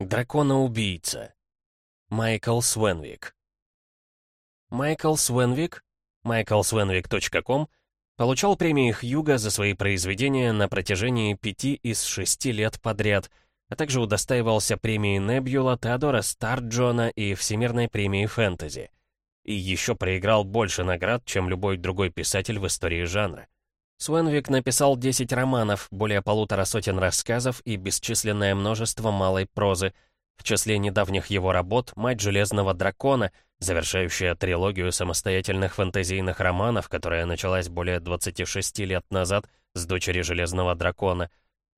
Дракона-убийца. Майкл Свенвик. Майкл Свенвик, michaelswenwick.com, получал премии Хьюга за свои произведения на протяжении пяти из шести лет подряд, а также удостаивался премии Небюла, Теодора Старджона и Всемирной премии фэнтези. И еще проиграл больше наград, чем любой другой писатель в истории жанра. Суэнвик написал 10 романов, более полутора сотен рассказов и бесчисленное множество малой прозы. В числе недавних его работ «Мать Железного Дракона», завершающая трилогию самостоятельных фэнтезийных романов, которая началась более 26 лет назад с дочери Железного Дракона,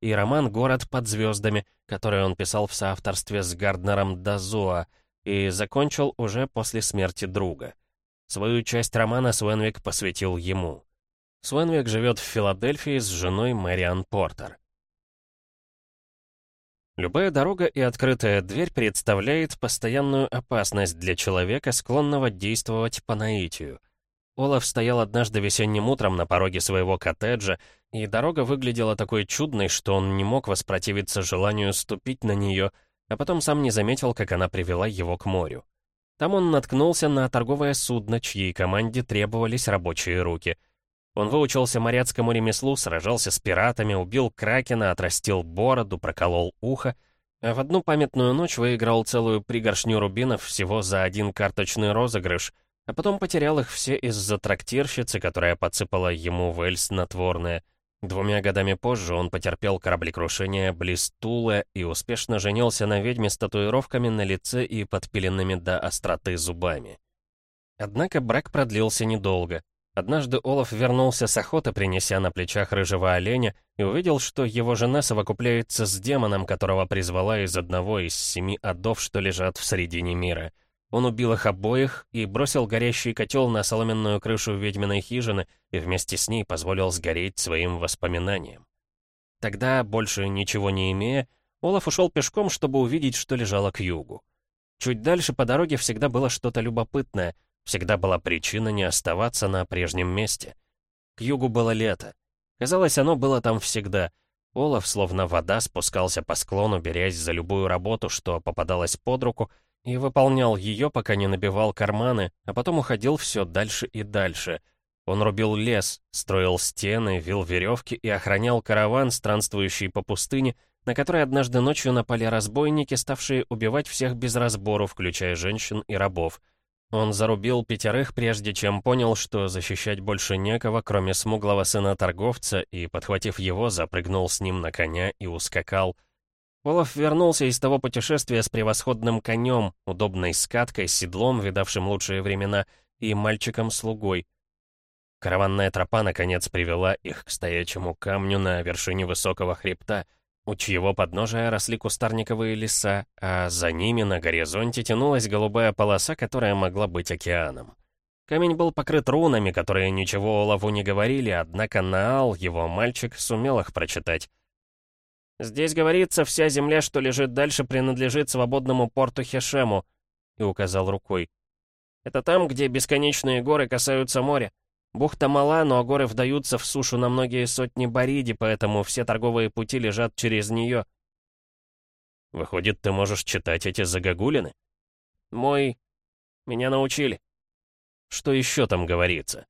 и роман «Город под звездами», который он писал в соавторстве с Гарднером Дазуа и закончил уже после смерти друга. Свою часть романа Суэнвик посвятил ему. Свенвик живет в Филадельфии с женой Мэриан Портер. Любая дорога и открытая дверь представляет постоянную опасность для человека, склонного действовать по наитию. Олаф стоял однажды весенним утром на пороге своего коттеджа, и дорога выглядела такой чудной, что он не мог воспротивиться желанию ступить на нее, а потом сам не заметил, как она привела его к морю. Там он наткнулся на торговое судно, чьей команде требовались рабочие руки — он выучился моряцкому ремеслу, сражался с пиратами, убил кракена, отрастил бороду, проколол ухо, а в одну памятную ночь выиграл целую пригоршню рубинов всего за один карточный розыгрыш, а потом потерял их все из-за трактирщицы, которая подсыпала ему в эль снотворное. Двумя годами позже он потерпел кораблекрушение близ Тула и успешно женился на ведьме с татуировками на лице и подпиленными до остроты зубами. Однако брак продлился недолго. Однажды Олаф вернулся с охоты, принеся на плечах рыжего оленя, и увидел, что его жена совокупляется с демоном, которого призвала из одного из семи адов, что лежат в середине мира. Он убил их обоих и бросил горящий котел на соломенную крышу ведьминой хижины и вместе с ней позволил сгореть своим воспоминаниям. Тогда, больше ничего не имея, Олаф ушел пешком, чтобы увидеть, что лежало к югу. Чуть дальше по дороге всегда было что-то любопытное — Всегда была причина не оставаться на прежнем месте. К югу было лето. Казалось, оно было там всегда. Олаф, словно вода, спускался по склону, берясь за любую работу, что попадалась под руку, и выполнял ее, пока не набивал карманы, а потом уходил все дальше и дальше. Он рубил лес, строил стены, вил веревки и охранял караван, странствующий по пустыне, на который однажды ночью напали разбойники, ставшие убивать всех без разбору, включая женщин и рабов. Он зарубил пятерых, прежде чем понял, что защищать больше некого, кроме смуглого сына торговца, и, подхватив его, запрыгнул с ним на коня и ускакал. Олаф вернулся из того путешествия с превосходным конем, удобной скаткой, седлом, видавшим лучшие времена, и мальчиком-слугой. Караванная тропа, наконец, привела их к стоячему камню на вершине высокого хребта — у чьего подножия росли кустарниковые леса, а за ними на горизонте тянулась голубая полоса, которая могла быть океаном. Камень был покрыт рунами, которые ничего Олаву не говорили, однако Наал, его мальчик, сумел их прочитать. «Здесь говорится, вся земля, что лежит дальше, принадлежит свободному порту Хешему», и указал рукой. «Это там, где бесконечные горы касаются моря. Бухта мала, но горы вдаются в сушу на многие сотни бариди, поэтому все торговые пути лежат через нее. Выходит, ты можешь читать эти загогулины? Мой... Меня научили. Что еще там говорится?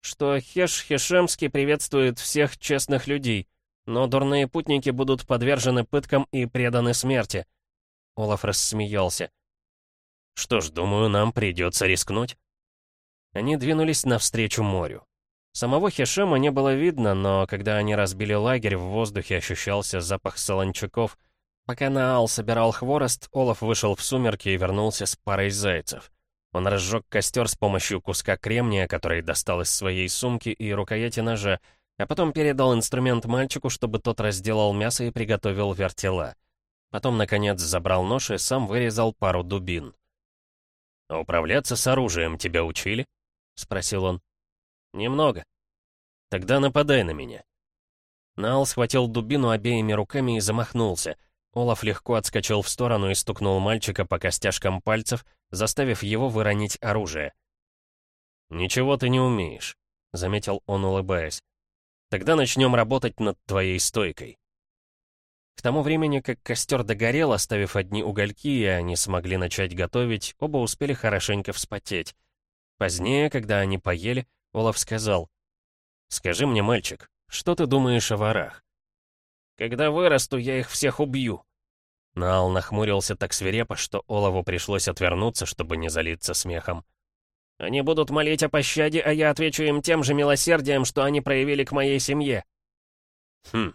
Что Хеш Хешемский приветствует всех честных людей, но дурные путники будут подвержены пыткам и преданы смерти. Олаф рассмеялся. Что ж, думаю, нам придется рискнуть. Они двинулись навстречу морю. Самого Хешема не было видно, но когда они разбили лагерь, в воздухе ощущался запах солончаков. Пока Наал собирал хворост, Олаф вышел в сумерки и вернулся с парой зайцев. Он разжег костер с помощью куска кремния, который достал из своей сумки и рукояти ножа, а потом передал инструмент мальчику, чтобы тот разделал мясо и приготовил вертела. Потом, наконец, забрал нож и сам вырезал пару дубин. «А управляться с оружием тебя учили?» — спросил он. «Немного». «Тогда нападай на меня». Наал схватил дубину обеими руками и замахнулся. Олаф легко отскочил в сторону и стукнул мальчика по костяшкам пальцев, заставив его выронить оружие. «Ничего ты не умеешь», — заметил он, улыбаясь. «Тогда начнем работать над твоей стойкой». К тому времени, как костер догорел, оставив одни угольки, и они смогли начать готовить, оба успели хорошенько вспотеть. Позднее, когда они поели, Олаф сказал, «Скажи мне, мальчик, что ты думаешь о ворах?» «Когда вырасту, я их всех убью». Наал нахмурился так свирепо, что Олаву пришлось отвернуться, чтобы не залиться смехом. «Они будут молить о пощаде, а я отвечу им тем же милосердием, что они проявили к моей семье». «Хм,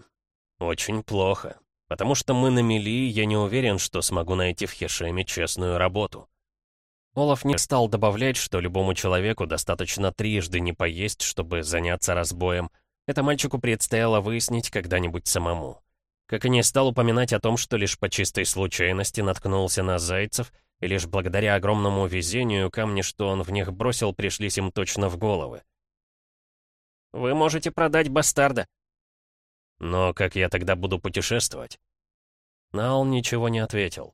очень плохо. Потому что мы на мели, я не уверен, что смогу найти в Хешеме честную работу». Олаф не стал добавлять, что любому человеку достаточно трижды не поесть, чтобы заняться разбоем. Это мальчику предстояло выяснить когда-нибудь самому. Как и не стал упоминать о том, что лишь по чистой случайности наткнулся на зайцев, и лишь благодаря огромному везению камни, что он в них бросил, пришлись им точно в головы. «Вы можете продать бастарда». «Но как я тогда буду путешествовать?» Наал ничего не ответил.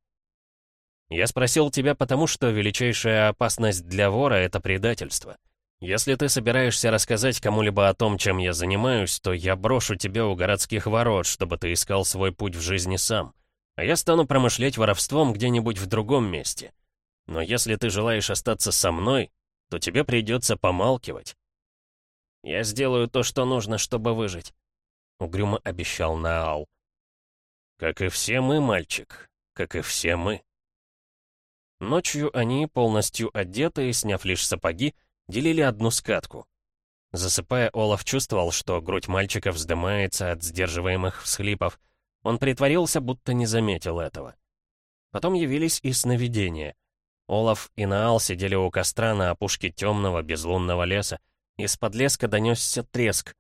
«Я спросил тебя потому, что величайшая опасность для вора — это предательство. Если ты собираешься рассказать кому-либо о том, чем я занимаюсь, то я брошу тебя у городских ворот, чтобы ты искал свой путь в жизни сам. А я стану промышлять воровством где-нибудь в другом месте. Но если ты желаешь остаться со мной, то тебе придется помалкивать. Я сделаю то, что нужно, чтобы выжить», — угрюмо обещал Наал. «Как и все мы, мальчик, как и все мы». Ночью они, полностью одетые, сняв лишь сапоги, делили одну скатку. Засыпая, Олаф чувствовал, что грудь мальчика вздымается от сдерживаемых всхлипов. Он притворился, будто не заметил этого. Потом явились и сновидения. Олаф и Наал сидели у костра на опушке темного безлунного леса. Из-под леска донесся треск.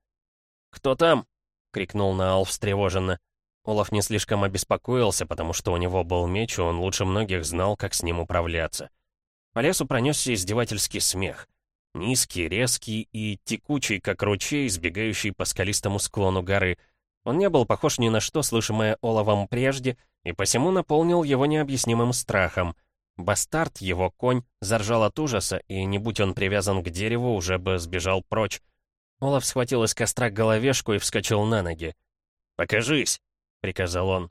«Кто там?» — крикнул Наал встревоженно. Олаф не слишком обеспокоился, потому что у него был меч, и он лучше многих знал, как с ним управляться. По лесу пронесся издевательский смех. Низкий, резкий и текучий, как ручей, сбегающий по скалистому склону горы. Он не был похож ни на что, слышимое Оловом прежде, и посему наполнил его необъяснимым страхом. Бастард, его конь, заржал от ужаса, и, не будь он привязан к дереву, уже бы сбежал прочь. Олаф схватил из костра головешку и вскочил на ноги. «Покажись!» — приказал он.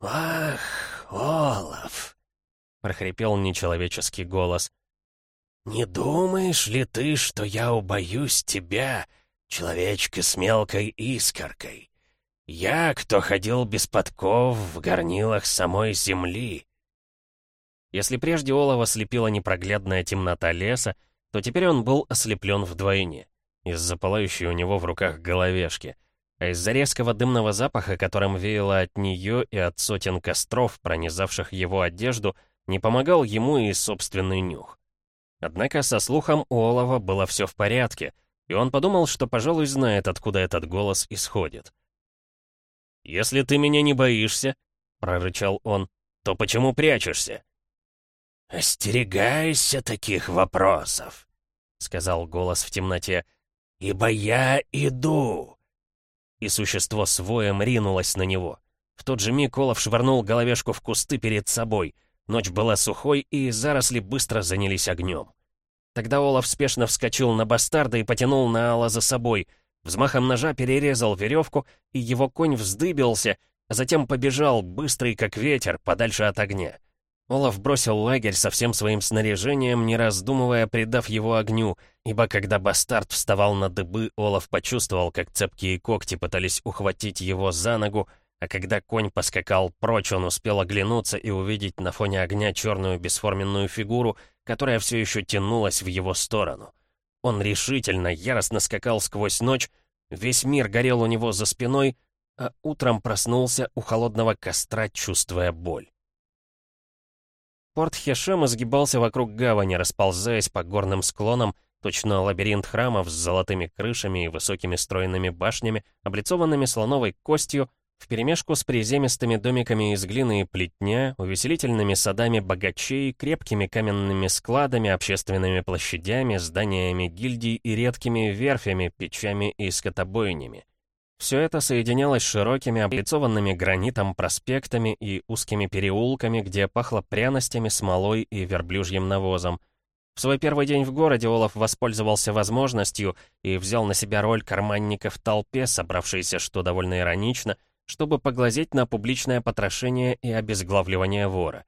«Ах, Олаф!» — прохрипел нечеловеческий голос. «Не думаешь ли ты, что я убоюсь тебя, человечка с мелкой искоркой? Я, кто ходил без подков в горнилах самой земли?» Если прежде Олова слепила непроглядная темнота леса, то теперь он был ослеплен вдвойне, из-за пылающей у него в руках головешки, а из-за резкого дымного запаха, которым веяло от нее и от сотен костров, пронизавших его одежду, не помогал ему и собственный нюх. Однако со слухом у Олова было все в порядке, и он подумал, что, пожалуй, знает, откуда этот голос исходит. «Если ты меня не боишься», — прорычал он, — «то почему прячешься?» «Остерегайся таких вопросов», — сказал голос в темноте, — «ибо я иду». И существо с воем ринулось на него. В тот же миг Олаф швырнул головешку в кусты перед собой — Ночь была сухой, и заросли быстро занялись огнем. Тогда Олаф спешно вскочил на бастарда и потянул Наала за собой. Взмахом ножа перерезал веревку, и его конь вздыбился, а затем побежал, быстрый как ветер, подальше от огня. Олаф бросил лагерь со всем своим снаряжением, не раздумывая, придав его огню, ибо когда бастард вставал на дыбы, Олаф почувствовал, как цепкие когти пытались ухватить его за ногу, а когда конь поскакал прочь, он успел оглянуться и увидеть на фоне огня черную бесформенную фигуру, которая все еще тянулась в его сторону. Он решительно, яростно скакал сквозь ночь, весь мир горел у него за спиной, а утром проснулся у холодного костра, чувствуя боль. Порт Хешем изгибался вокруг гавани, расползаясь по горным склонам, точно лабиринт храмов с золотыми крышами и высокими стройными башнями, облицованными слоновой костью, вперемешку с приземистыми домиками из глины и плетня, увеселительными садами богачей, крепкими каменными складами, общественными площадями, зданиями гильдий и редкими верфями, печами и скотобойнями. Все это соединялось широкими, облицованными гранитом проспектами и узкими переулками, где пахло пряностями, смолой и верблюжьим навозом. В свой первый день в городе Олаф воспользовался возможностью и взял на себя роль карманника в толпе, собравшейся, что довольно иронично, чтобы поглазеть на публичное потрошение и обезглавливание вора.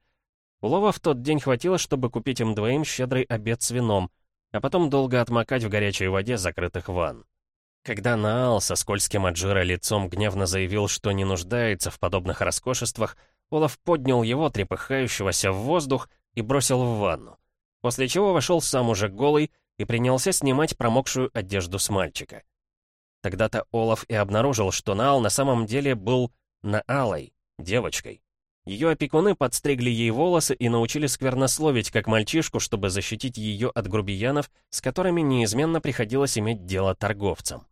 Улова в тот день хватило, чтобы купить им двоим щедрый обед с вином, а потом долго отмокать в горячей воде закрытых ванн. Когда Наал со скользким от жира лицом гневно заявил, что не нуждается в подобных роскошествах, Олаф поднял его, трепыхающегося в воздух, и бросил в ванну. После чего вошел сам уже голый и принялся снимать промокшую одежду с мальчика. Тогда-то Олаф и обнаружил, что Наал на самом деле был Наалой, девочкой. Ее опекуны подстригли ей волосы и научили сквернословить, как мальчишку, чтобы защитить ее от грубиянов, с которыми неизменно приходилось иметь дело торговцам.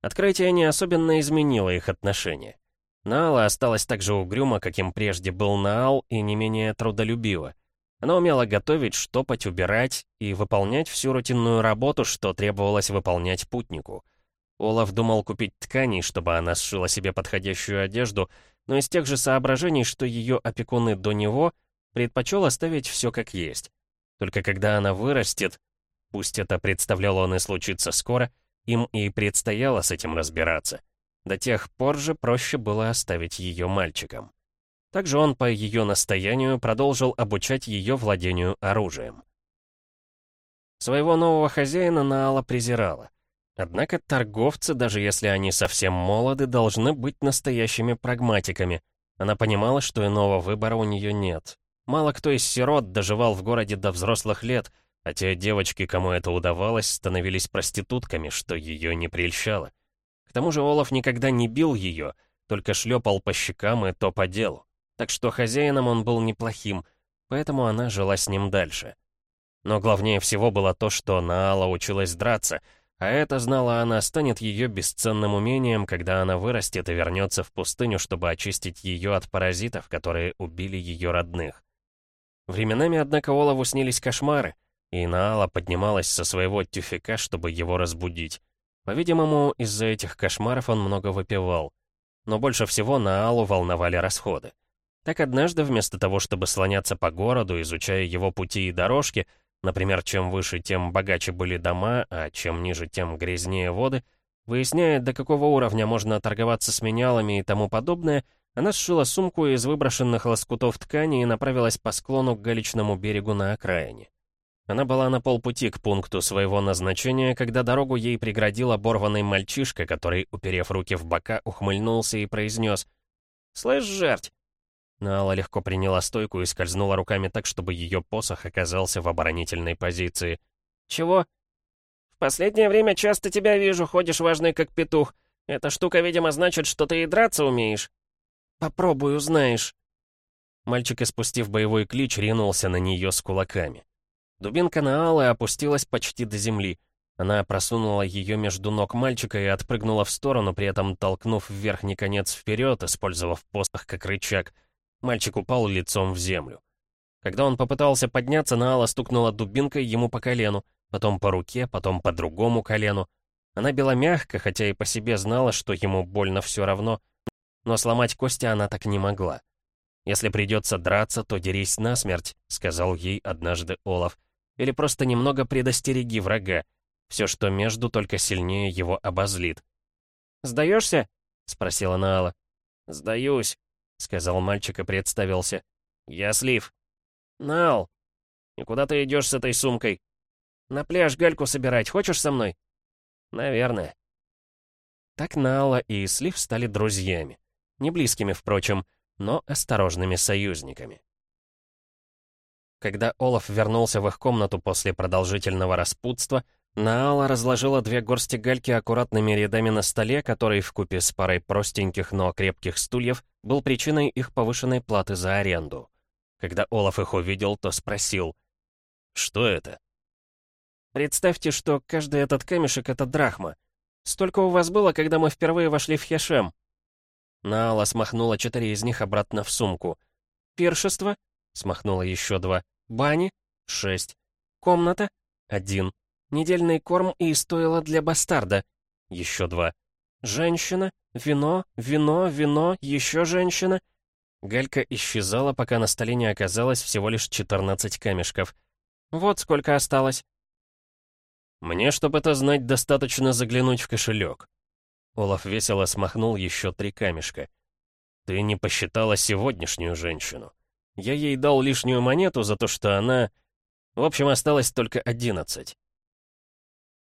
Открытие не особенно изменило их отношения. Наала осталась так же угрюма, каким прежде был Наал, и не менее трудолюбива. Она умела готовить, штопать, убирать и выполнять всю рутинную работу, что требовалось выполнять путнику. Олаф думал купить тканей, чтобы она сшила себе подходящую одежду, но из тех же соображений, что ее опекуны до него, предпочел оставить все как есть. Только когда она вырастет, пусть это представляло он и случится скоро, им и предстояло с этим разбираться. До тех пор же проще было оставить ее мальчиком. Также он по ее настоянию продолжил обучать ее владению оружием. Своего нового хозяина Наала презирала. Однако торговцы, даже если они совсем молоды, должны быть настоящими прагматиками. Она понимала, что иного выбора у нее нет. Мало кто из сирот доживал в городе до взрослых лет, а те девочки, кому это удавалось, становились проститутками, что ее не прельщало. К тому же Олаф никогда не бил ее, только шлепал по щекам и то по делу. Так что хозяином он был неплохим, поэтому она жила с ним дальше. Но главнее всего было то, что Наала училась драться — а это, знала она, станет ее бесценным умением, когда она вырастет и вернется в пустыню, чтобы очистить ее от паразитов, которые убили ее родных. Временами, однако, Олову снились кошмары, и Наала поднималась со своего тюфика, чтобы его разбудить. По-видимому, из-за этих кошмаров он много выпивал. Но больше всего Наалу волновали расходы. Так однажды, вместо того, чтобы слоняться по городу, изучая его пути и дорожки, Например, чем выше, тем богаче были дома, а чем ниже, тем грязнее воды. Выясняя, до какого уровня можно торговаться с менялами и тому подобное, она сшила сумку из выброшенных лоскутов ткани и направилась по склону к галечному берегу на окраине. Она была на полпути к пункту своего назначения, когда дорогу ей преградил оборванный мальчишка, который, уперев руки в бока, ухмыльнулся и произнес «Слышь, жерть, Наала легко приняла стойку и скользнула руками так, чтобы ее посох оказался в оборонительной позиции. «Чего?» «В последнее время часто тебя вижу, ходишь важный как петух. Эта штука, видимо, значит, что ты и драться умеешь». «Попробуй, узнаешь». Мальчик, испустив боевой клич, ринулся на нее с кулаками. Дубинка Наалы опустилась почти до земли. Она просунула ее между ног мальчика и отпрыгнула в сторону, при этом толкнув верхний конец вперед, использовав посох как рычаг — Мальчик упал лицом в землю. Когда он попытался подняться, Наала стукнула дубинкой ему по колену, потом по руке, потом по другому колену. Она била мягко, хотя и по себе знала, что ему больно все равно, но сломать кости она так не могла. «Если придется драться, то дерись насмерть», — сказал ей однажды Олаф. «Или просто немного предостереги врага. Все, что между, только сильнее его обозлит». «Сдаешься?» — спросила Наала. «Сдаюсь», — сказал мальчик и представился. «Я Слив». «Нал, и куда ты идешь с этой сумкой?» «На пляж гальку собирать. Хочешь со мной?» «Наверное». Так Нала и Слив стали друзьями. Не близкими, впрочем, но осторожными союзниками. Когда Олаф вернулся в их комнату после продолжительного распутства, Наала разложила две горсти гальки аккуратными рядами на столе, который вкупе с парой простеньких, но крепких стульев был причиной их повышенной платы за аренду. Когда Олаф их увидел, то спросил, «Что это?» «Представьте, что каждый этот камешек — это драхма. Столько у вас было, когда мы впервые вошли в Хешем?» Наала смахнула четыре из них обратно в сумку. «Пиршество?» — смахнула еще два. «Бани?» — шесть. «Комната?» — один. Недельный корм и стоило для бастарда. Еще два. Женщина, вино, вино, вино, еще женщина. Галька исчезала, пока на столе не оказалось всего лишь 14 камешков. Вот сколько осталось. Мне, чтобы это знать, достаточно заглянуть в кошелек. Олаф весело смахнул еще три камешка. Ты не посчитала сегодняшнюю женщину. Я ей дал лишнюю монету за то, что она... В общем, осталось только одиннадцать.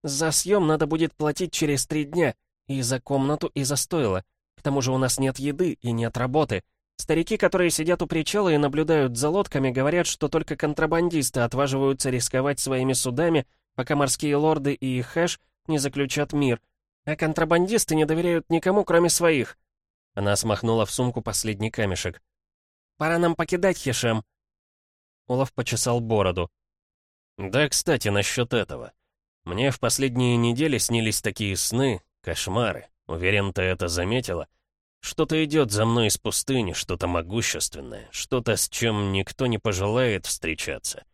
За съем надо будет платить через три дня. И за комнату, и за стойло. К тому же у нас нет еды и нет работы. Старики, которые сидят у причала и наблюдают за лодками, говорят, что только контрабандисты отваживаются рисковать своими судами, пока морские лорды и хэш не заключат мир. А контрабандисты не доверяют никому, кроме своих. Она смахнула в сумку последний камешек. «Пора нам покидать Хешем». Олаф почесал бороду. «Да, кстати, насчет этого. Мне в последние недели снились такие сны, кошмары. Уверен, ты это заметила. Что-то идет за мной из пустыни, что-то могущественное, что-то, с чем никто не пожелает встречаться.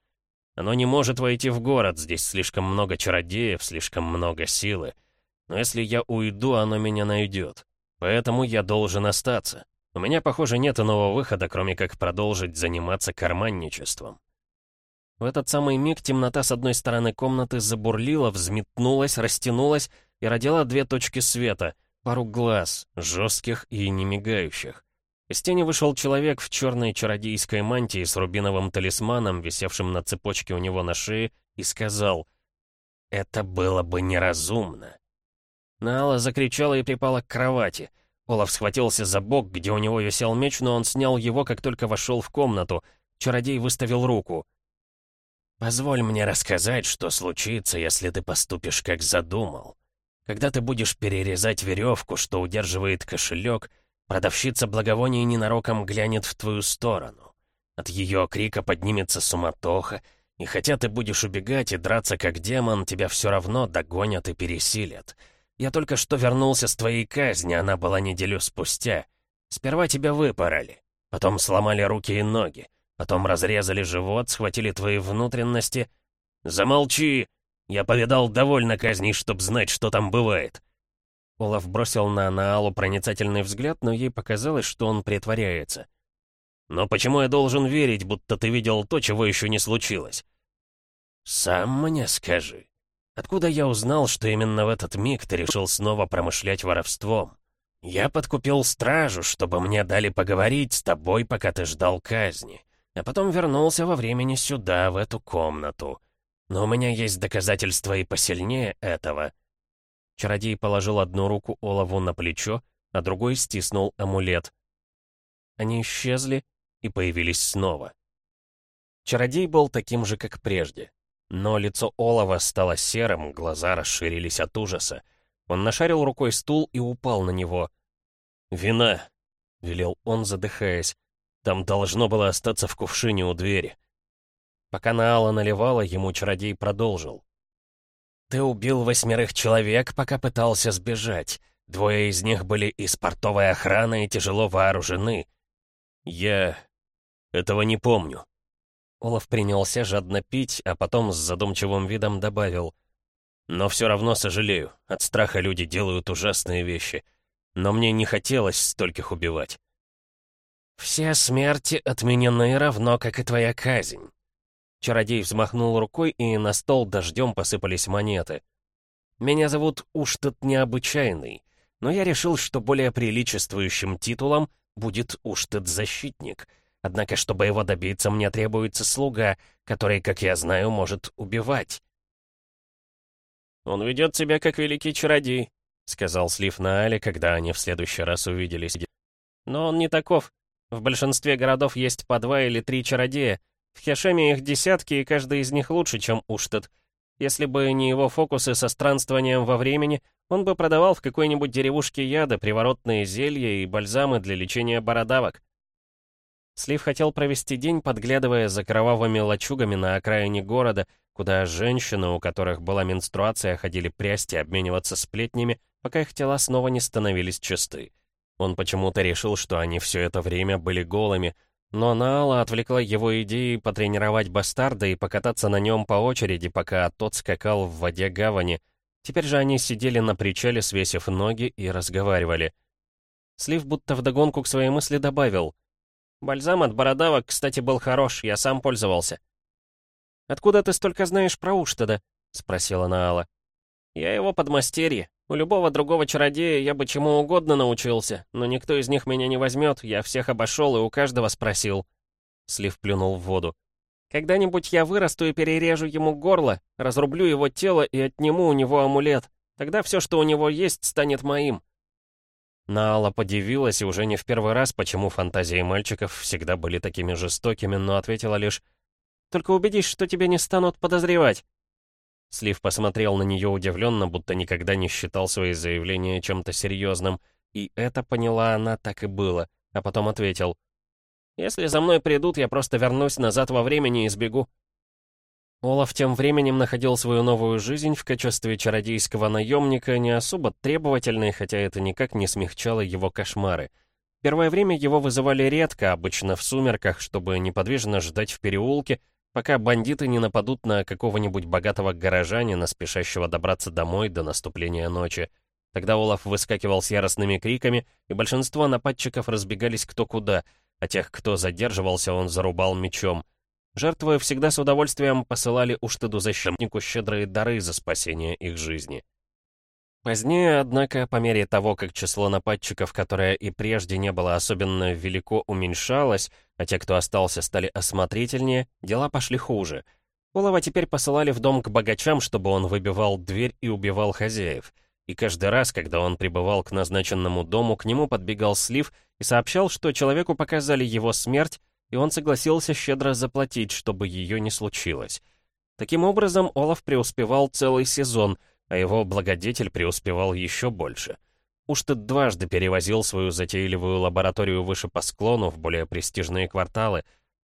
Оно не может войти в город, здесь слишком много чародеев, слишком много силы. Но если я уйду, оно меня найдет. Поэтому я должен остаться. У меня, похоже, нет иного выхода, кроме как продолжить заниматься карманничеством. В этот самый миг темнота с одной стороны комнаты забурлила, взметнулась, растянулась и родила две точки света, пару глаз, жестких и не мигающих. Из тени вышел человек в черной чародейской мантии с рубиновым талисманом, висевшим на цепочке у него на шее, и сказал «Это было бы неразумно». Наала закричала и припала к кровати — Олаф схватился за бок, где у него висел меч, но он снял его, как только вошел в комнату. Чародей выставил руку. «Позволь мне рассказать, что случится, если ты поступишь, как задумал. Когда ты будешь перерезать веревку, что удерживает кошелек, продавщица благовоний ненароком глянет в твою сторону. От ее крика поднимется суматоха, и хотя ты будешь убегать и драться как демон, тебя все равно догонят и пересилят». Я только что вернулся с твоей казни, она была неделю спустя. Сперва тебя выпороли, потом сломали руки и ноги, потом разрезали живот, схватили твои внутренности. Замолчи! Я повидал довольно казней, чтоб знать, что там бывает. Олаф бросил на Наалу проницательный взгляд, но ей показалось, что он притворяется. «Но почему я должен верить, будто ты видел то, чего еще не случилось?» «Сам мне скажи», Откуда я узнал, что именно в этот миг ты решил снова промышлять воровством? Я подкупил стражу, чтобы мне дали поговорить с тобой, пока ты ждал казни. А потом вернулся во времени сюда, в эту комнату. Но у меня есть доказательства и посильнее этого. Чародей положил одну руку Олову на плечо, а другой стиснул амулет. Они исчезли и появились снова. Чародей был таким же, как прежде. Но лицо Олова стало серым, глаза расширились от ужаса. Он нашарил рукой стул и упал на него. «Вина!» — велел он, задыхаясь. «Там должно было остаться в кувшине у двери». Пока Наала наливала, ему чародей продолжил. «Ты убил восьмерых человек, пока пытался сбежать. Двое из них были из портовой охраны и тяжело вооружены. Я... этого не помню». Олаф принялся жадно пить, а потом с задумчивым видом добавил. «Но все равно сожалею. От страха люди делают ужасные вещи. Но мне не хотелось стольких убивать». «Все смерти отменены равно, как и твоя казнь». Чародей взмахнул рукой, и на стол дождем посыпались монеты. «Меня зовут Уштат Необычайный, но я решил, что более приличествующим титулом будет Уштат-Защитник». Однако, чтобы его добиться, мне требуется слуга, который, как я знаю, может убивать. «Он ведет себя как великий чародей», — сказал Слив на Але, когда они в следующий раз увиделись. «Но он не таков. В большинстве городов есть по два или три чародея. В Хешеме их десятки, и каждый из них лучше, чем Уштат. Если бы не его фокусы со странствованием во времени, он бы продавал в какой-нибудь деревушке яды, приворотные зелья и бальзамы для лечения бородавок. Слив хотел провести день, подглядывая за кровавыми лачугами на окраине города, куда женщины, у которых была менструация, ходили прясть и обмениваться сплетнями, пока их тела снова не становились чисты. Он почему-то решил, что они все это время были голыми, но Наала отвлекла его идеей потренировать бастарда и покататься на нем по очереди, пока тот скакал в воде гавани. Теперь же они сидели на причале, свесив ноги, и разговаривали. Слив будто вдогонку к своей мысли добавил — Бальзам от бородавок, кстати, был хорош, я сам пользовался. «Откуда ты столько знаешь про Уштеда?» — спросила Наала. «Я его подмастерье», У любого другого чародея я бы чему угодно научился, но никто из них меня не возьмет, я всех обошел и у каждого спросил». Слив плюнул в воду. «Когда-нибудь я вырасту и перережу ему горло, разрублю его тело и отниму у него амулет. Тогда все, что у него есть, станет моим». Наала подивилась и уже не в первый раз, почему фантазии мальчиков всегда были такими жестокими, но ответила лишь «Только убедись, что тебя не станут подозревать». Слив посмотрел на нее удивленно, будто никогда не считал свои заявления чем-то серьезным, и это, поняла она, так и было, а потом ответил «Если за мной придут, я просто вернусь назад во времени и сбегу». Олаф тем временем находил свою новую жизнь в качестве чародейского наемника, не особо требовательной, хотя это никак не смягчало его кошмары. Первое время его вызывали редко, обычно в сумерках, чтобы неподвижно ждать в переулке, пока бандиты не нападут на какого-нибудь богатого горожанина, спешащего добраться домой до наступления ночи. Тогда Олаф выскакивал с яростными криками, и большинство нападчиков разбегались кто куда, а тех, кто задерживался, он зарубал мечом. Жертвы всегда с удовольствием посылали Уштыду-защитнику щедрые дары за спасение их жизни. Позднее, однако, по мере того, как число нападчиков, которое и прежде не было особенно велико, уменьшалось, а те, кто остался, стали осмотрительнее, дела пошли хуже. Улова теперь посылали в дом к богачам, чтобы он выбивал дверь и убивал хозяев. И каждый раз, когда он прибывал к назначенному дому, к нему подбегал Слив и сообщал, что человеку показали его смерть, и он согласился щедро заплатить, чтобы ее не случилось. Таким образом, Олаф преуспевал целый сезон, а его благодетель преуспевал еще больше. Ты дважды перевозил свою затейливую лабораторию выше по склону в более престижные кварталы.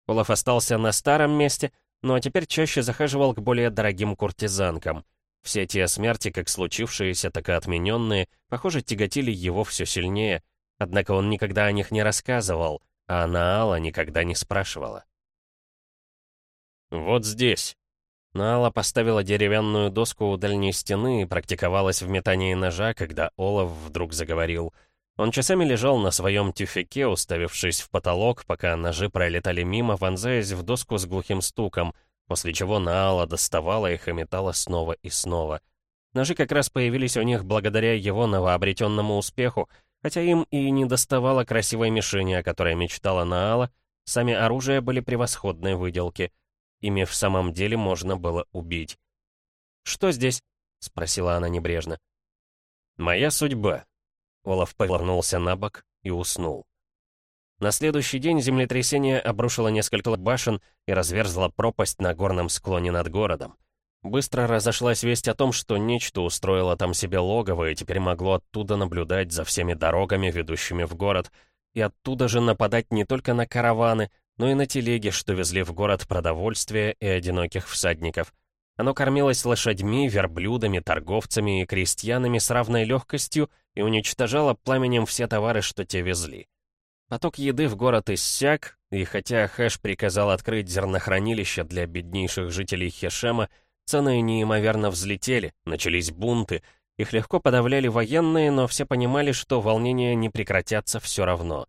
Олаф остался на старом месте, ну а теперь чаще захаживал к более дорогим куртизанкам. Все те смерти, как случившиеся, так и отмененные, похоже, тяготили его все сильнее, однако он никогда о них не рассказывал — а Наала никогда не спрашивала. «Вот здесь». Наала поставила деревянную доску у дальней стены и практиковалась в метании ножа, когда Олаф вдруг заговорил. Он часами лежал на своем тюфяке, уставившись в потолок, пока ножи пролетали мимо, вонзаясь в доску с глухим стуком, после чего Наала доставала их и метала снова и снова. Ножи как раз появились у них благодаря его новообретенному успеху, Хотя им и не доставало красивой мишени, о которой мечтала Наала, сами оружия были превосходной выделки. Ими в самом деле можно было убить. «Что здесь?» — спросила она небрежно. «Моя судьба». Олаф повернулся на бок и уснул. На следующий день землетрясение обрушило несколько башен и разверзло пропасть на горном склоне над городом. Быстро разошлась весть о том, что нечто устроило там себе логово и теперь могло оттуда наблюдать за всеми дорогами, ведущими в город, и оттуда же нападать не только на караваны, но и на телеги, что везли в город продовольствие и одиноких всадников. Оно кормилось лошадьми, верблюдами, торговцами и крестьянами с равной легкостью и уничтожало пламенем все товары, что те везли. Поток еды в город иссяк, и хотя Хэш приказал открыть зернохранилище для беднейших жителей Хешема, Цены неимоверно взлетели, начались бунты. Их легко подавляли военные, но все понимали, что волнения не прекратятся все равно.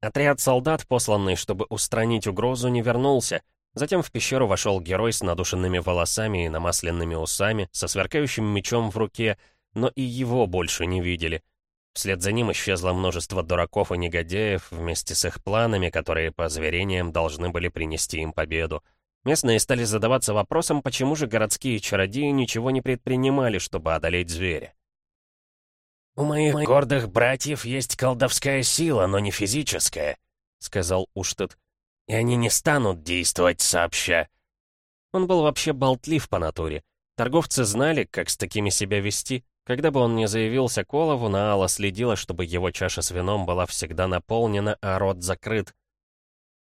Отряд солдат, посланный, чтобы устранить угрозу, не вернулся. Затем в пещеру вошел герой с надушенными волосами и намасленными усами, со сверкающим мечом в руке, но и его больше не видели. Вслед за ним исчезло множество дураков и негодяев вместе с их планами, которые по зверениям должны были принести им победу. Местные стали задаваться вопросом, почему же городские чародеи ничего не предпринимали, чтобы одолеть зверя. «У моих гордых братьев есть колдовская сила, но не физическая», — сказал Уштед. «И они не станут действовать сообща». Он был вообще болтлив по натуре. Торговцы знали, как с такими себя вести. Когда бы он ни заявился Колову, Наала следила, чтобы его чаша с вином была всегда наполнена, а рот закрыт.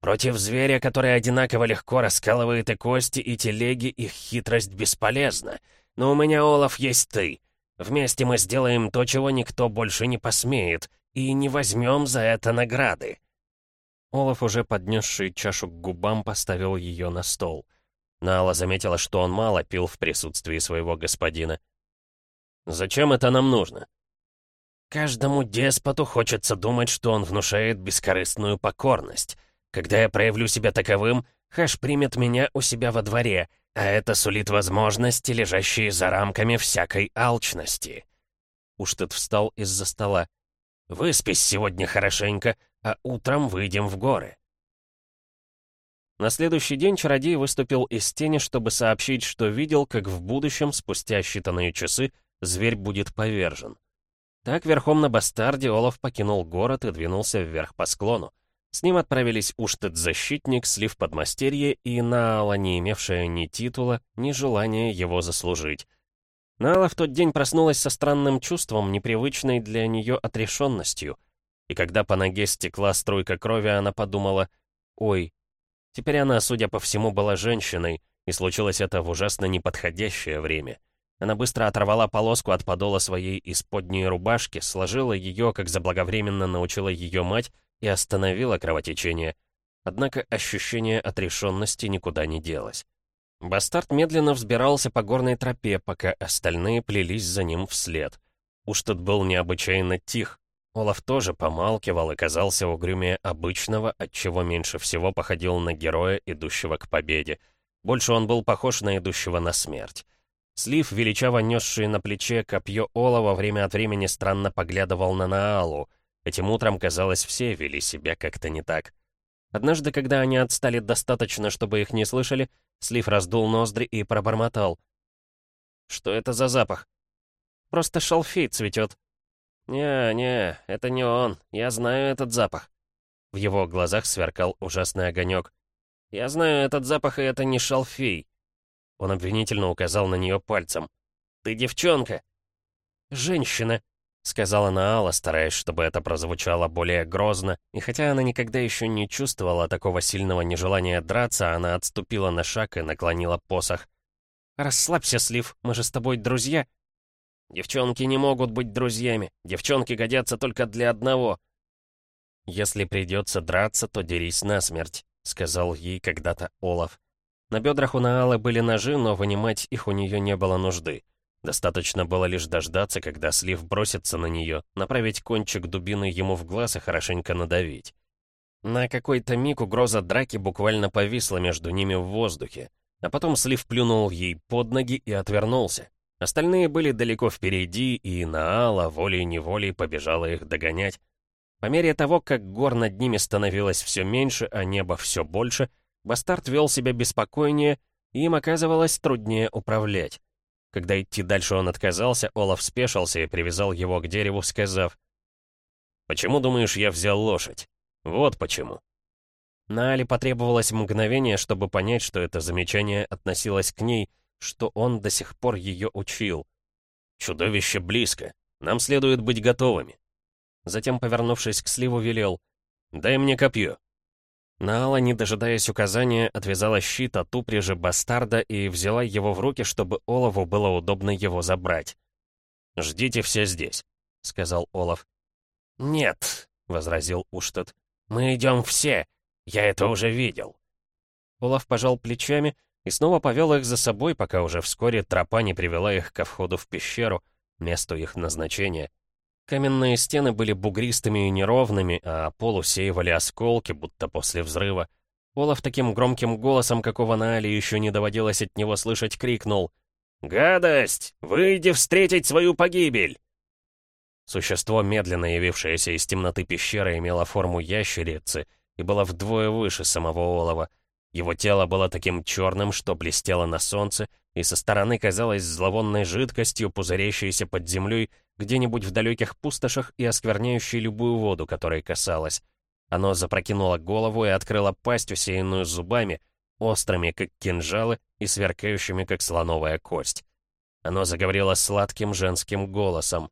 Против зверя, который одинаково легко раскалывает и кости, и телеги, их хитрость бесполезна. Но у меня, Олаф, есть ты. Вместе мы сделаем то, чего никто больше не посмеет, и не возьмем за это награды». Олаф, уже поднесший чашу к губам, поставил ее на стол. Нала заметила, что он мало пил в присутствии своего господина. «Зачем это нам нужно?» «Каждому деспоту хочется думать, что он внушает бескорыстную покорность». Когда я проявлю себя таковым, Хэш примет меня у себя во дворе, а это сулит возможности, лежащие за рамками всякой алчности. Уштед встал из-за стола. «Выспись сегодня хорошенько, а утром выйдем в горы». На следующий день чародей выступил из тени, чтобы сообщить, что видел, как в будущем, спустя считанные часы, зверь будет повержен. Так, верхом на бастарде, Олаф покинул город и двинулся вверх по склону. С ним отправились Уштед-защитник, слив подмастерье и Наала, не имевшая ни титула, ни желания его заслужить. Наала в тот день проснулась со странным чувством, непривычной для нее отрешенностью. И когда по ноге стекла струйка крови, она подумала, «Ой». Теперь она, судя по всему, была женщиной, и случилось это в ужасно неподходящее время. Она быстро оторвала полоску от подола своей исподней рубашки, сложила ее, как заблаговременно научила ее мать, и остановила кровотечение. Однако ощущение отрешенности никуда не делось. Бастард медленно взбирался по горной тропе, пока остальные плелись за ним вслед. Уж тут был необычайно тих. Олаф тоже помалкивал и казался угрюмее обычного, отчего меньше всего походил на героя, идущего к победе. Больше он был похож на идущего на смерть. Слив, величаво несший на плече копье Олова, время от времени странно поглядывал на Наалу — Этим утром, казалось, все вели себя как-то не так. Однажды, когда они отстали достаточно, чтобы их не слышали, Слив раздул ноздри и пробормотал. «Что это за запах?» «Просто шалфей цветет». «Не, не, это не он. Я знаю этот запах». В его глазах сверкал ужасный огонек. «Я знаю этот запах, и это не шалфей». Он обвинительно указал на нее пальцем. «Ты девчонка!» «Женщина!» — сказала Наала, стараясь, чтобы это прозвучало более грозно, и хотя она никогда еще не чувствовала такого сильного нежелания драться, она отступила на шаг и наклонила посох. «Расслабься, Слив, мы же с тобой друзья». «Девчонки не могут быть друзьями, девчонки годятся только для одного». «Если придется драться, то дерись насмерть», — сказал ей когда-то Олаф. На бедрах у Наалы были ножи, но вынимать их у нее не было нужды. Достаточно было лишь дождаться, когда слив бросится на нее, направить кончик дубины ему в глаз и хорошенько надавить. На какой-то миг угроза драки буквально повисла между ними в воздухе, а потом слив плюнул ей под ноги и отвернулся. Остальные были далеко впереди, и Наала волей-неволей побежала их догонять. По мере того, как гор над ними становилось все меньше, а небо все больше, Бастард вел себя беспокойнее, и им оказывалось труднее управлять. Когда идти дальше он отказался, Олаф спешился и привязал его к дереву, сказав, «Почему, думаешь, я взял лошадь? Вот почему». На Али потребовалось мгновение, чтобы понять, что это замечание относилось к ней, что он до сих пор ее учил. «Чудовище близко. Нам следует быть готовыми». Затем, повернувшись к сливу, велел, «Дай мне копье». Наала, не дожидаясь указания, отвязала щит от упряжи бастарда и взяла его в руки, чтобы Олову было удобно его забрать. «Ждите все здесь», — сказал Олов. «Нет», — возразил Уштад, — «мы идем все. Я это уже видел». Олаф пожал плечами и снова повел их за собой, пока уже вскоре тропа не привела их ко входу в пещеру, месту их назначения. Каменные стены были бугристыми и неровными, а пол усеивали осколки, будто после взрыва. Олаф таким громким голосом, какого на Али еще не доводилось от него слышать, крикнул «Гадость! Выйди встретить свою погибель!» Существо, медленно явившееся из темноты пещеры, имело форму ящерицы и было вдвое выше самого Олова. Его тело было таким черным, что блестело на солнце, и со стороны казалось зловонной жидкостью, пузырящейся под землей где-нибудь в далеких пустошах и оскверняющей любую воду, которой касалось. Оно запрокинуло голову и открыло пасть, усеянную зубами, острыми, как кинжалы, и сверкающими, как слоновая кость. Оно заговорило сладким женским голосом.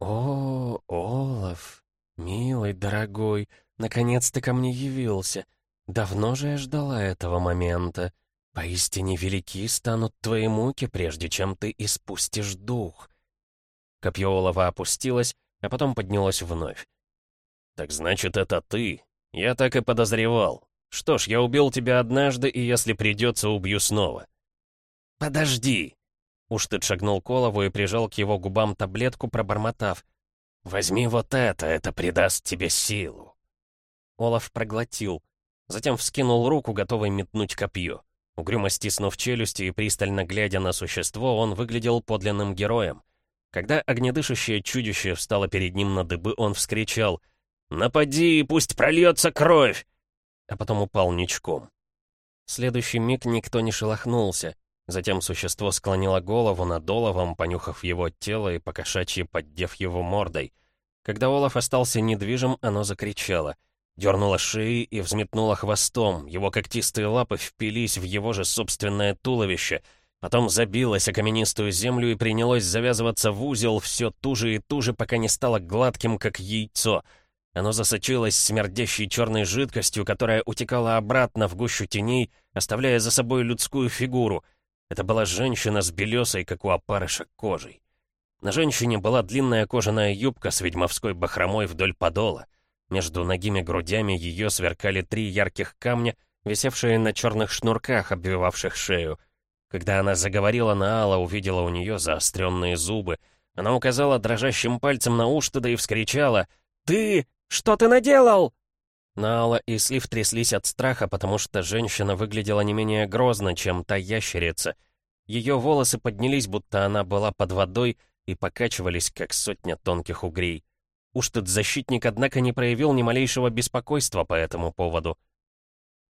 «О, Олаф, милый, дорогой, наконец ты ко мне явился. Давно же я ждала этого момента. Поистине велики станут твои муки, прежде чем ты испустишь дух. Копье олова опустилось, а потом поднялось вновь. «Так значит, это ты? Я так и подозревал. Что ж, я убил тебя однажды, и если придется, убью снова». «Подожди!» Уштыд шагнул к Олову и прижал к его губам таблетку, пробормотав. «Возьми вот это, это придаст тебе силу». Олаф проглотил, затем вскинул руку, готовый метнуть копье. Угрюмо стиснув челюсти и пристально глядя на существо, он выглядел подлинным героем. Когда огнедышащее чудище встало перед ним на дыбы, он вскричал «Напади, пусть прольется кровь!» А потом упал ничком. В следующий миг никто не шелохнулся. Затем существо склонило голову над Оловом, понюхав его тело и покошачьи поддев его мордой. Когда Олаф остался недвижим, оно закричало. Дернуло шеей и взметнуло хвостом, его когтистые лапы впились в его же собственное туловище, потом забилось о каменистую землю и принялось завязываться в узел все туже и туже, пока не стало гладким, как яйцо — оно засочилось смердящей черной жидкостью, которая утекала обратно в гущу теней, оставляя за собой людскую фигуру. Это была женщина с белесой, как у опарыша, кожей. На женщине была длинная кожаная юбка с ведьмовской бахромой вдоль подола. Между ногими грудями ее сверкали три ярких камня, висевшие на черных шнурках, обвивавших шею. Когда она заговорила, Наала увидела у нее заостренные зубы. Она указала дрожащим пальцем на Уштада и вскричала «Ты что ты наделал?» Наала и Слив тряслись от страха, потому что женщина выглядела не менее грозно, чем та ящерица. Ее волосы поднялись, будто она была под водой, и покачивались, как сотня тонких угрей. Уж тут защитник, однако, не проявил ни малейшего беспокойства по этому поводу.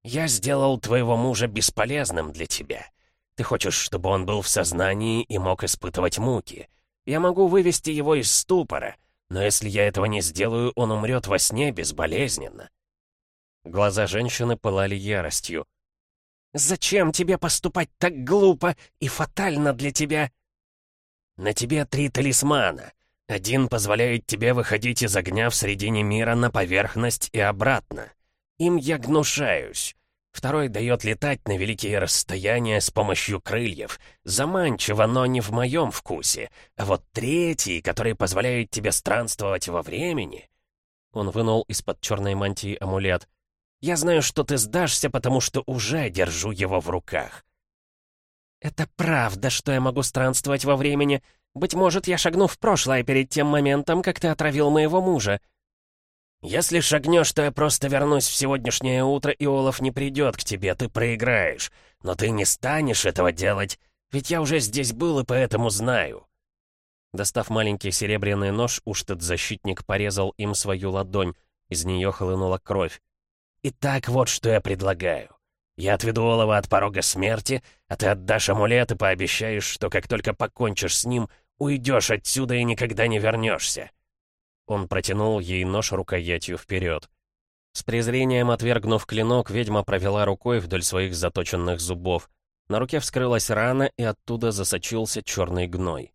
«Я сделал твоего мужа бесполезным для тебя. Ты хочешь, чтобы он был в сознании и мог испытывать муки. Я могу вывести его из ступора, но если я этого не сделаю, он умрет во сне безболезненно». Глаза женщины пылали яростью. «Зачем тебе поступать так глупо и фатально для тебя?» «На тебе три талисмана. Один позволяет тебе выходить из огня в середине мира на поверхность и обратно. Им я гнушаюсь. Второй дает летать на великие расстояния с помощью крыльев. Заманчиво, но не в моем вкусе. А вот третий, который позволяет тебе странствовать во времени... Он вынул из-под черной мантии амулет. «Я знаю, что ты сдашься, потому что уже держу его в руках». «Это правда, что я могу странствовать во времени. Быть может, я шагну в прошлое перед тем моментом, как ты отравил моего мужа», «Если шагнешь, то я просто вернусь в сегодняшнее утро, и Олаф не придет к тебе, ты проиграешь. Но ты не станешь этого делать, ведь я уже здесь был и поэтому знаю». Достав маленький серебряный нож, Уштед-защитник порезал им свою ладонь, из нее хлынула кровь. «Итак, вот что я предлагаю. Я отведу Олова от порога смерти, а ты отдашь амулет и пообещаешь, что как только покончишь с ним, уйдешь отсюда и никогда не вернешься. Он протянул ей нож рукоятью вперед. С презрением отвергнув клинок, ведьма провела рукой вдоль своих заточенных зубов. На руке вскрылась рана, и оттуда засочился черный гной.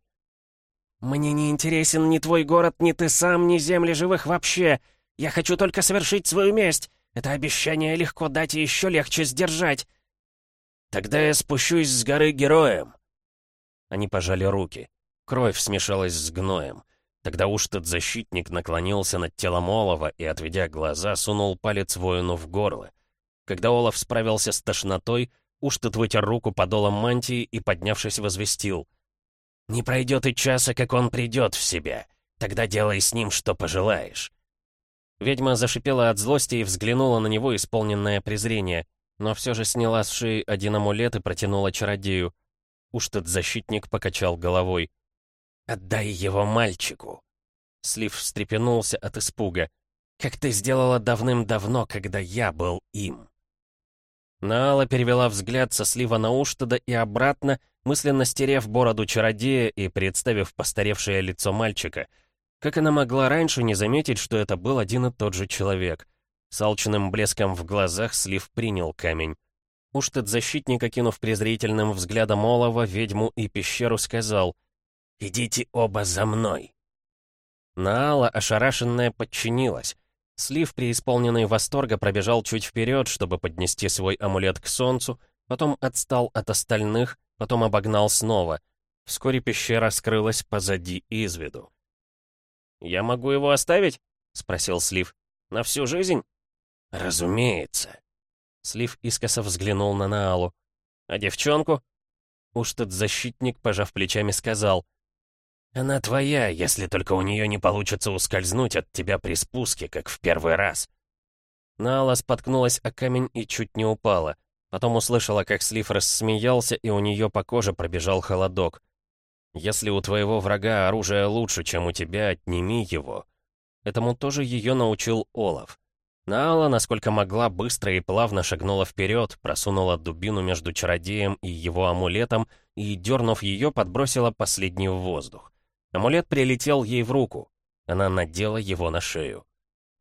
«Мне не интересен ни твой город, ни ты сам, ни земли живых вообще. Я хочу только совершить свою месть. Это обещание легко дать и еще легче сдержать». «Тогда я спущусь с горы героем». Они пожали руки. Кровь смешалась с гноем. Тогда уж тот защитник наклонился над телом Олова и, отведя глаза, сунул палец воину в горло. Когда Олов справился с тошнотой, уж тот вытер руку подолом мантии и, поднявшись, возвестил. «Не пройдет и часа, как он придет в себя. Тогда делай с ним, что пожелаешь». Ведьма зашипела от злости и взглянула на него, исполненное презрение, но все же сняла с шеи один амулет и протянула чародею. Уж тот защитник покачал головой. «Отдай его мальчику!» Слив встрепенулся от испуга. «Как ты сделала давным-давно, когда я был им!» Наала перевела взгляд со слива на Уштада и обратно, мысленно стерев бороду чародея и представив постаревшее лицо мальчика. Как она могла раньше не заметить, что это был один и тот же человек? С алчным блеском в глазах слив принял камень. Уштад защитник, окинув презрительным взглядом олова, ведьму и пещеру, сказал — «Идите оба за мной!» Наала, ошарашенная, подчинилась. Слив, преисполненный восторга, пробежал чуть вперед, чтобы поднести свой амулет к солнцу, потом отстал от остальных, потом обогнал снова. Вскоре пещера скрылась позади из виду. «Я могу его оставить?» — спросил Слив. «На всю жизнь?» «Разумеется». Слив искоса взглянул на Наалу. «А девчонку?» Уж тот защитник, пожав плечами, сказал — она твоя, если только у нее не получится ускользнуть от тебя при спуске, как в первый раз. Нала споткнулась о камень и чуть не упала. Потом услышала, как Слив рассмеялся, и у нее по коже пробежал холодок. Если у твоего врага оружие лучше, чем у тебя, отними его. Этому тоже ее научил Олаф. Наала, насколько могла, быстро и плавно шагнула вперед, просунула дубину между чародеем и его амулетом и, дернув ее, подбросила последний в воздух. Амулет прилетел ей в руку. Она надела его на шею.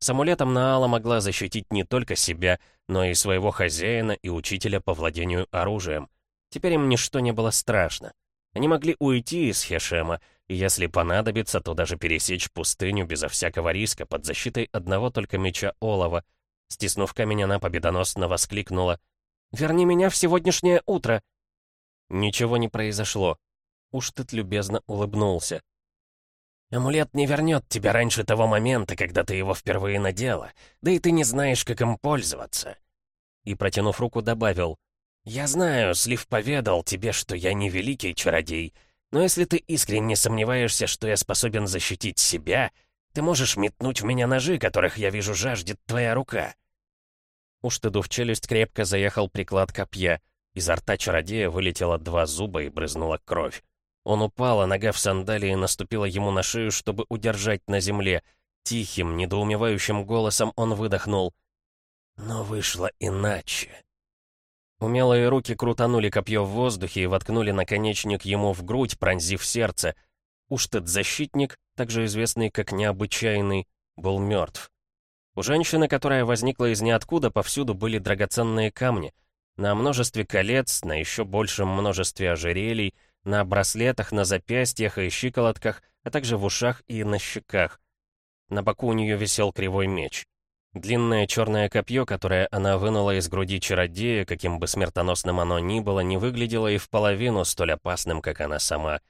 С амулетом Наала могла защитить не только себя, но и своего хозяина и учителя по владению оружием. Теперь им ничто не было страшно. Они могли уйти из Хешема, и если понадобится, то даже пересечь пустыню безо всякого риска под защитой одного только меча Олова. Стиснув камень, она победоносно воскликнула. «Верни меня в сегодняшнее утро!» Ничего не произошло. Ты любезно улыбнулся. «Амулет не вернет тебя раньше того момента, когда ты его впервые надела, да и ты не знаешь, как им пользоваться». И, протянув руку, добавил, «Я знаю, Слив поведал тебе, что я не великий чародей, но если ты искренне сомневаешься, что я способен защитить себя, ты можешь метнуть в меня ножи, которых, я вижу, жаждет твоя рука». Уж ты в челюсть крепко заехал приклад копья. Изо рта чародея вылетело два зуба и брызнула кровь. Он упал, а нога в сандалии наступила ему на шею, чтобы удержать на земле. Тихим, недоумевающим голосом он выдохнул. «Но вышло иначе». Умелые руки крутанули копье в воздухе и воткнули наконечник ему в грудь, пронзив сердце. Уштед-защитник, также известный как необычайный, был мертв. У женщины, которая возникла из ниоткуда, повсюду были драгоценные камни. На множестве колец, на еще большем множестве ожерелий, на браслетах, на запястьях и щиколотках, а также в ушах и на щеках. На боку у нее висел кривой меч. Длинное черное копье, которое она вынула из груди чародея, каким бы смертоносным оно ни было, не выглядело и в половину столь опасным, как она сама.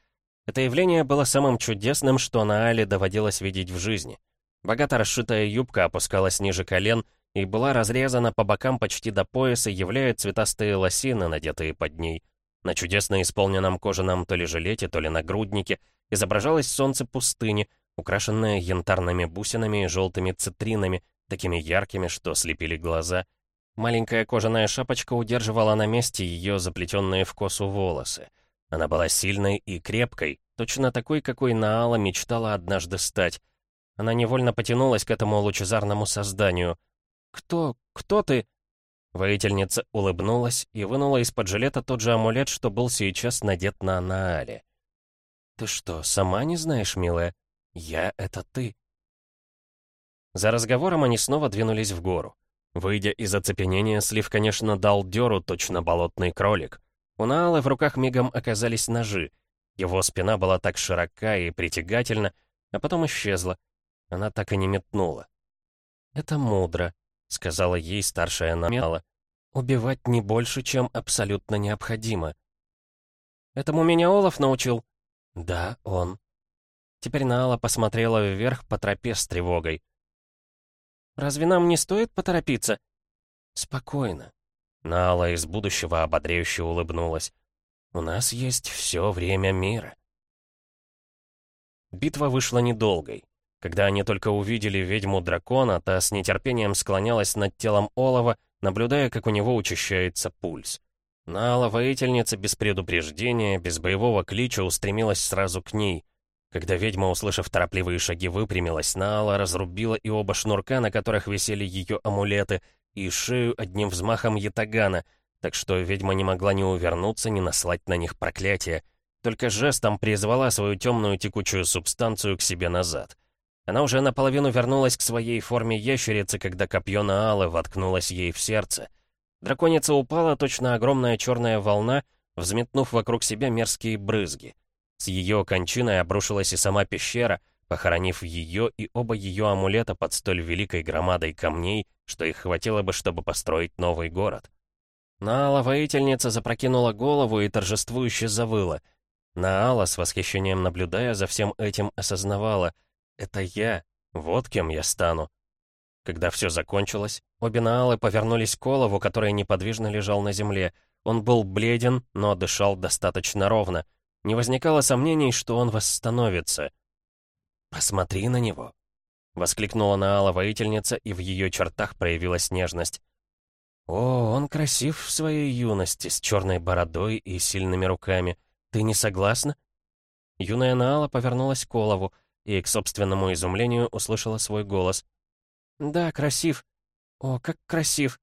Это явление было самым чудесным, что на Але доводилось видеть в жизни. Богато расшитая юбка опускалась ниже колен и была разрезана по бокам почти до пояса, являя цветастые лосины, надетые под ней. На чудесно исполненном кожаном то ли жилете, то ли нагруднике изображалось солнце пустыни, украшенное янтарными бусинами и желтыми цитринами, такими яркими, что слепили глаза. Маленькая кожаная шапочка удерживала на месте ее заплетенные в косу волосы. Она была сильной и крепкой, точно такой, какой Наала мечтала однажды стать. Она невольно потянулась к этому лучезарному созданию. «Кто? Кто ты?» Воительница улыбнулась и вынула из-под жилета тот же амулет, что был сейчас надет на Наале. «Ты что, сама не знаешь, милая? Я — это ты». За разговором они снова двинулись в гору. Выйдя из оцепенения, Слив, конечно, дал дёру, точно болотный кролик. У Наалы в руках мигом оказались ножи. Его спина была так широка и притягательна, а потом исчезла. Она так и не метнула. «Это мудро», — сказала ей старшая Наала. «Убивать не больше, чем абсолютно необходимо». «Этому меня Олаф научил?» «Да, он». Теперь Наала посмотрела вверх по тропе с тревогой. Разве нам не стоит поторопиться?» «Спокойно». Нала из будущего ободряюще улыбнулась. «У нас есть все время мира». Битва вышла недолгой. Когда они только увидели ведьму дракона, та с нетерпением склонялась над телом Олова, наблюдая, как у него учащается пульс. Нала, воительница без предупреждения, без боевого клича, устремилась сразу к ней — когда ведьма, услышав торопливые шаги, выпрямилась, Наала разрубила и оба шнурка, на которых висели ее амулеты, и шею одним взмахом ятагана, так что ведьма не могла ни увернуться, ни наслать на них проклятие. Только жестом призвала свою темную текучую субстанцию к себе назад. Она уже наполовину вернулась к своей форме ящерицы, когда копье Наалы воткнулось ей в сердце. Драконица упала, точно огромная черная волна, взметнув вокруг себя мерзкие брызги. С ее кончиной обрушилась и сама пещера, похоронив ее и оба ее амулета под столь великой громадой камней, что их хватило бы, чтобы построить новый город. Наала воительница запрокинула голову и торжествующе завыла. Наала, с восхищением наблюдая за всем этим, осознавала «Это я, вот кем я стану». Когда все закончилось, обе Наалы повернулись к Олову, который неподвижно лежал на земле. Он был бледен, но дышал достаточно ровно — не возникало сомнений, что он восстановится. «Посмотри на него!» — воскликнула Наала воительница, и в ее чертах проявилась нежность. «О, он красив в своей юности, с черной бородой и сильными руками. Ты не согласна?» Юная Наала повернулась к Олову и, к собственному изумлению, услышала свой голос. «Да, красив. О, как красив!»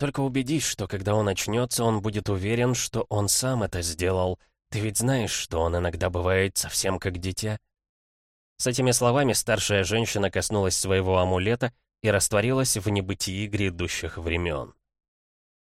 «Только убедись, что когда он очнется, он будет уверен, что он сам это сделал. Ты ведь знаешь, что он иногда бывает совсем как дитя?» С этими словами старшая женщина коснулась своего амулета и растворилась в небытии грядущих времен.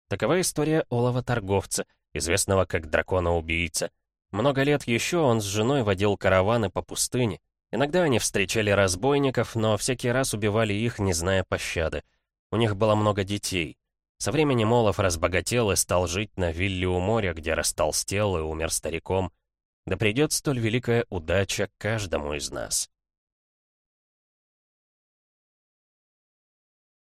Такова история олова-торговца, известного как дракона-убийца. Много лет еще он с женой водил караваны по пустыне. Иногда они встречали разбойников, но всякий раз убивали их, не зная пощады. У них было много детей. Со временем Олаф разбогател и стал жить на вилле у моря, где растолстел и умер стариком. Да придет столь великая удача каждому из нас.